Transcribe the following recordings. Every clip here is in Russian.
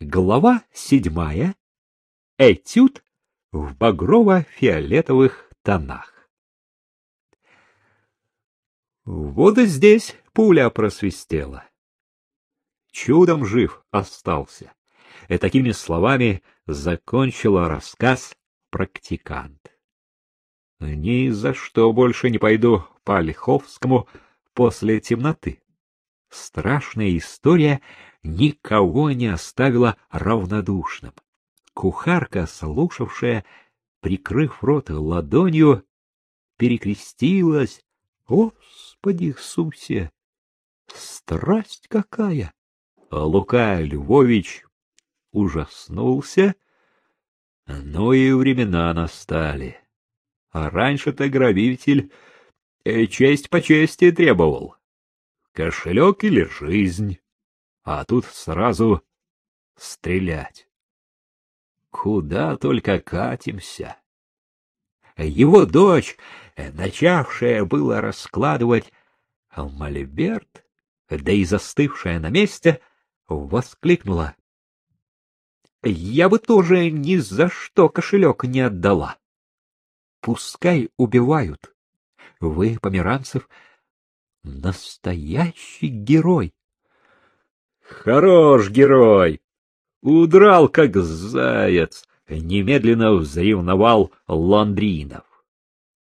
Глава седьмая. Этюд в багрово-фиолетовых тонах. Вот и здесь пуля просвистела. Чудом жив остался. И такими словами закончила рассказ практикант. Ни за что больше не пойду по Ольховскому после темноты. Страшная история никого не оставила равнодушным. Кухарка, слушавшая, прикрыв рот ладонью, перекрестилась. Господи Иисусе! Страсть какая! Лука Львович ужаснулся. Ну и времена настали. А раньше-то грабитель э, честь по чести требовал. Кошелек или жизнь а тут сразу стрелять. Куда только катимся. Его дочь, начавшая было раскладывать мольберт, да и застывшая на месте, воскликнула. — Я бы тоже ни за что кошелек не отдала. Пускай убивают. Вы, Померанцев, настоящий герой. Хорош герой! Удрал, как заяц! Немедленно взревновал Ландринов.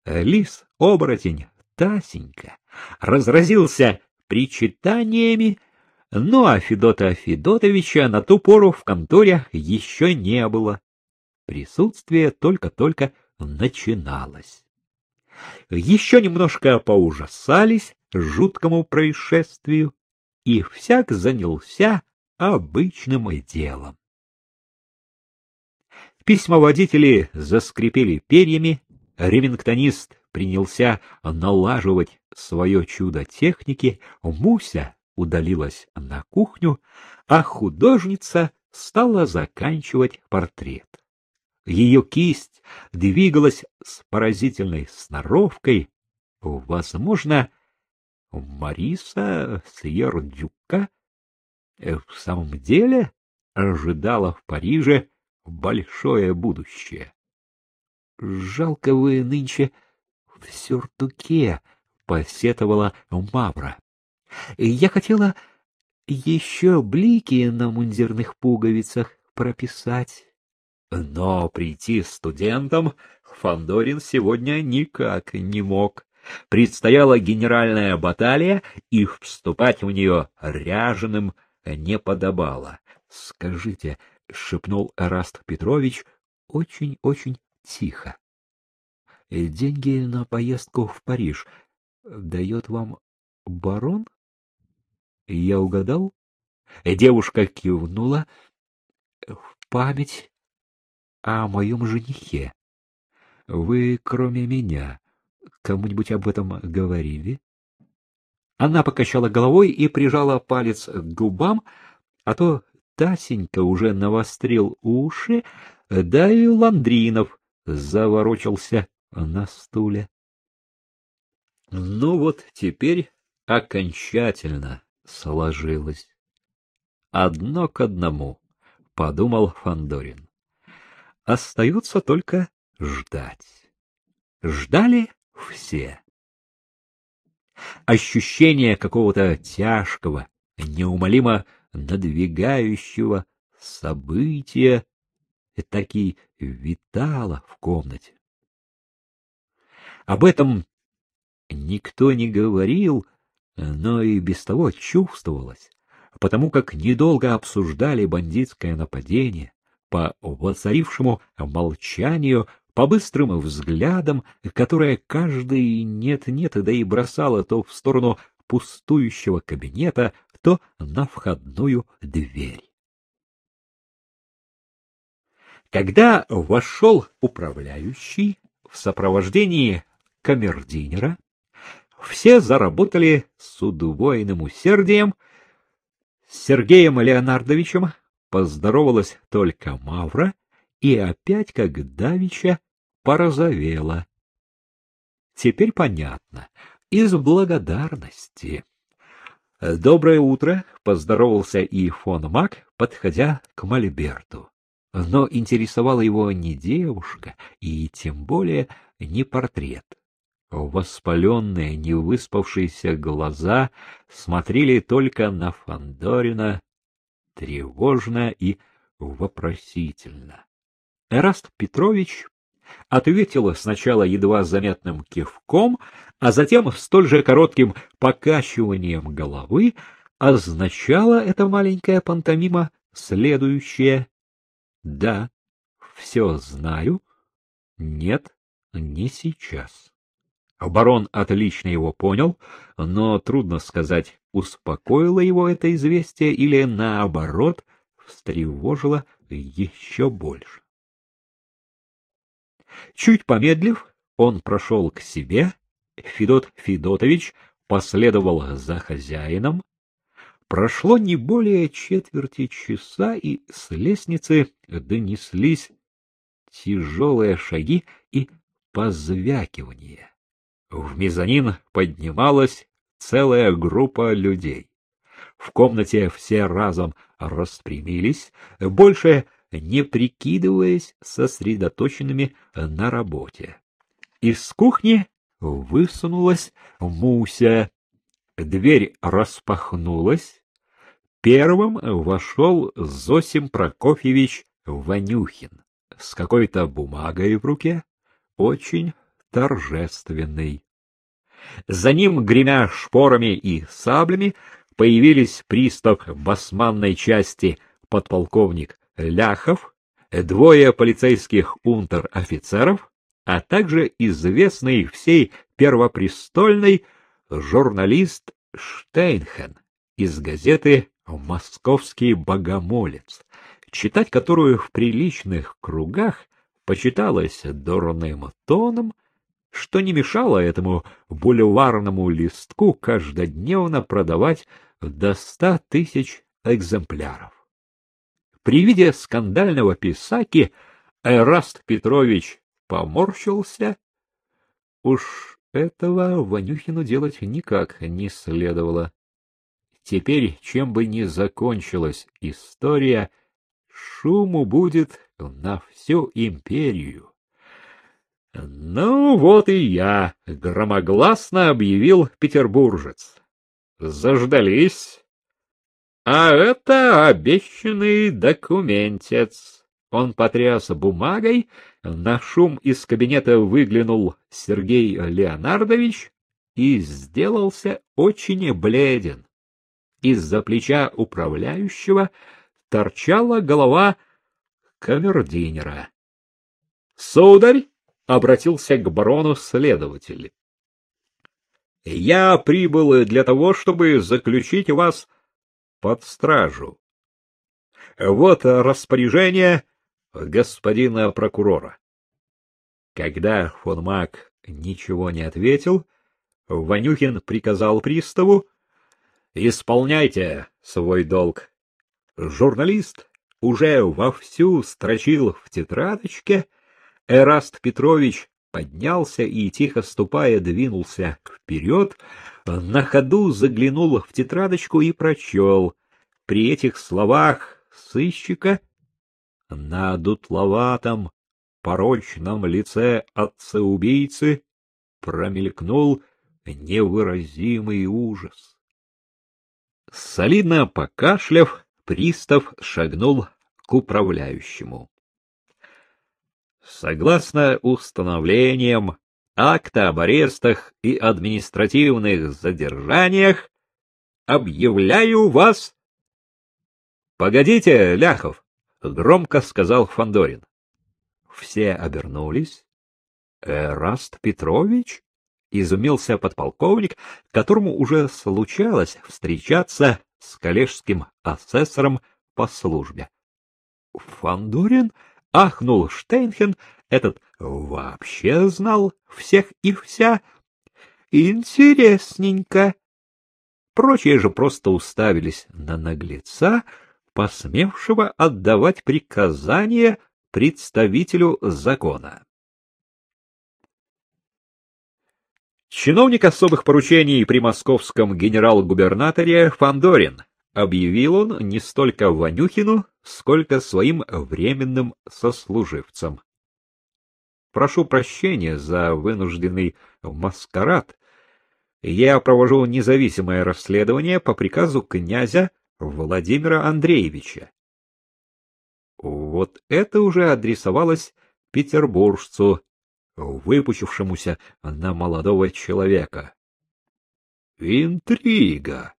Лис, оборотень, Тасенька разразился причитаниями, но а Федота Федотовича на ту пору в конторе еще не было. Присутствие только-только начиналось. Еще немножко поужасались жуткому происшествию, и всяк занялся обычным делом. Письмоводители заскрипели перьями, ремингтонист принялся налаживать свое чудо техники, Муся удалилась на кухню, а художница стала заканчивать портрет. Ее кисть двигалась с поразительной сноровкой, возможно, Мариса Сьердюка э, в самом деле ожидала в Париже большое будущее. Жалко вы нынче в сюртуке, посетовала Мавра. Я хотела еще блики на мундирных пуговицах прописать. Но прийти студентом Фандорин сегодня никак не мог. Предстояла генеральная баталия, и вступать в нее ряженым не подобало. — Скажите, — шепнул Эраст Петрович очень-очень тихо. — Деньги на поездку в Париж дает вам барон? Я угадал? Девушка кивнула в память о моем женихе. Вы, кроме меня, Кому-нибудь об этом говорили? Она покачала головой и прижала палец к губам, а то Тасенька уже навострил уши, да и Ландринов заворочился на стуле. Ну вот теперь окончательно сложилось. Одно к одному, — подумал Фандорин. Остается только ждать. Ждали все. Ощущение какого-то тяжкого, неумолимо надвигающего события таки витало в комнате. Об этом никто не говорил, но и без того чувствовалось, потому как недолго обсуждали бандитское нападение, по воцарившему молчанию по быстрым взглядам, которые каждый нет-нет, да и бросало то в сторону пустующего кабинета, то на входную дверь. Когда вошел управляющий в сопровождении камердинера, все заработали с удвоенным усердием. С Сергеем Леонардовичем поздоровалась только Мавра, и опять, как давеча, порозовела. Теперь понятно, из благодарности. Доброе утро, поздоровался и фон Мак, подходя к Мольберту. Но интересовала его не девушка и тем более не портрет. Воспаленные, невыспавшиеся глаза смотрели только на Фандорина тревожно и вопросительно. Эраст Петрович ответил сначала едва заметным кивком, а затем столь же коротким покачиванием головы, означала эта маленькая пантомима следующее. Да, все знаю. Нет, не сейчас. Барон отлично его понял, но трудно сказать, успокоило его это известие или, наоборот, встревожило еще больше. Чуть помедлив, он прошел к себе, Федот Федотович последовал за хозяином. Прошло не более четверти часа, и с лестницы донеслись тяжелые шаги и позвякивание. В мезонин поднималась целая группа людей. В комнате все разом распрямились, больше не прикидываясь сосредоточенными на работе. Из кухни высунулась Муся. Дверь распахнулась. Первым вошел Зосим Прокофьевич Ванюхин с какой-то бумагой в руке, очень торжественный. За ним, гремя шпорами и саблями, появились пристав басманной части подполковник Ляхов, двое полицейских унтер-офицеров, а также известный всей первопрестольной журналист Штейнхен из газеты «Московский богомолец», читать которую в приличных кругах почиталось дурным тоном, что не мешало этому бульварному листку каждодневно продавать до ста тысяч экземпляров. При виде скандального писаки Эраст Петрович поморщился. Уж этого Ванюхину делать никак не следовало. Теперь, чем бы ни закончилась история, шуму будет на всю империю. Ну вот и я, громогласно объявил петербуржец. Заждались. А это обещанный документец. Он потряс бумагой, на шум из кабинета выглянул Сергей Леонардович и сделался очень бледен. Из-за плеча управляющего торчала голова камердинера. — Сударь! — обратился к барону следователь. — Я прибыл для того, чтобы заключить вас под стражу. Вот распоряжение господина прокурора. Когда фон Мак ничего не ответил, Ванюхин приказал приставу «Исполняйте свой долг». Журналист уже вовсю строчил в тетрадочке, Эраст Петрович поднялся и, тихо ступая, двинулся вперед, на ходу заглянул в тетрадочку и прочел. При этих словах сыщика на дутловатом, порочном лице отца-убийцы промелькнул невыразимый ужас. Солидно покашляв, пристав шагнул к управляющему. Согласно установлениям акта об арестах и административных задержаниях, объявляю вас... — Погодите, Ляхов! — громко сказал Фандорин. Все обернулись. — Эраст Петрович? — изумился подполковник, которому уже случалось встречаться с коллежским асессором по службе. — Фандорин? — ахнул Штейнхен, этот вообще знал всех и вся. Интересненько. Прочие же просто уставились на наглеца, посмевшего отдавать приказания представителю закона. Чиновник особых поручений при московском генерал-губернаторе Фандорин объявил он не столько Ванюхину, сколько своим временным сослуживцам. Прошу прощения за вынужденный маскарад. Я провожу независимое расследование по приказу князя Владимира Андреевича. Вот это уже адресовалось петербуржцу, выпучившемуся на молодого человека. Интрига!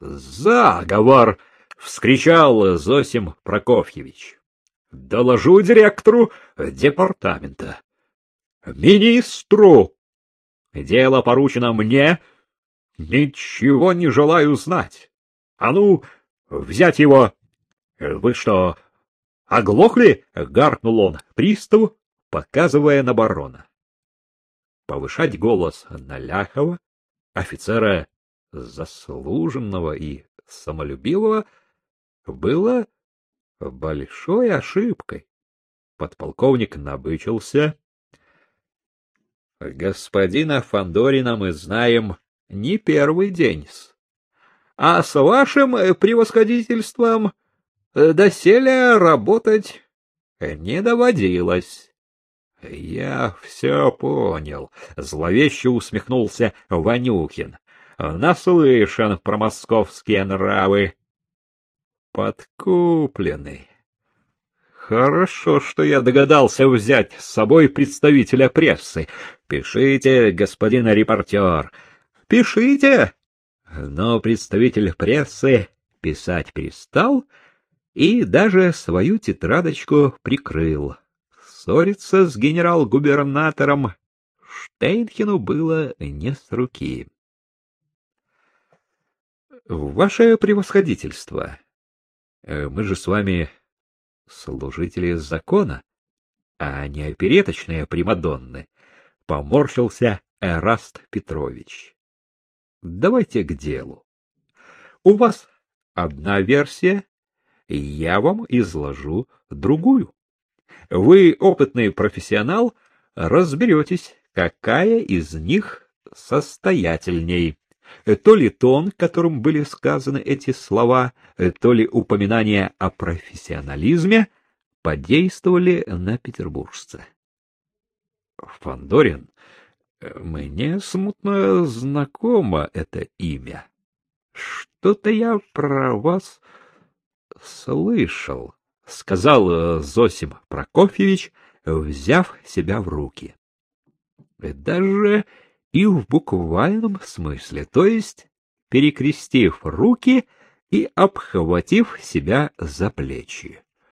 Заговор! — вскричал Зосим Прокофьевич. — Доложу директору департамента. — Министру! Дело поручено мне. Ничего не желаю знать. А ну, взять его! Вы что, оглохли? — гаркнул он приставу, показывая на барона. Повышать голос на Ляхова, офицера заслуженного и самолюбивого, было большой ошибкой. Подполковник набычился. Господина Фандорина мы знаем не первый день. А с вашим превосходительством доселе работать не доводилось. — Я все понял, — зловеще усмехнулся Ванюхин. — Наслышан про московские нравы. Подкупленный. Хорошо, что я догадался взять с собой представителя прессы. Пишите, господин репортер, пишите. Но представитель прессы писать перестал и даже свою тетрадочку прикрыл. Ссориться с генерал-губернатором Штейнхену было не с руки. Ваше превосходительство, Э, мы же с вами служители закона, а не опереточные примадонны, — поморщился Эраст Петрович. Давайте к делу. У вас одна версия, я вам изложу другую. Вы, опытный профессионал, разберетесь, какая из них состоятельней. Э, то ли тон, которым были сказаны эти слова, э, то ли упоминание о профессионализме подействовали на петербуржца. Фандорин, э, мне смутно знакомо это имя. Что-то я про вас слышал, — сказал Зосим Прокофьевич, взяв себя в руки. Даже и в буквальном смысле, то есть перекрестив руки и обхватив себя за плечи.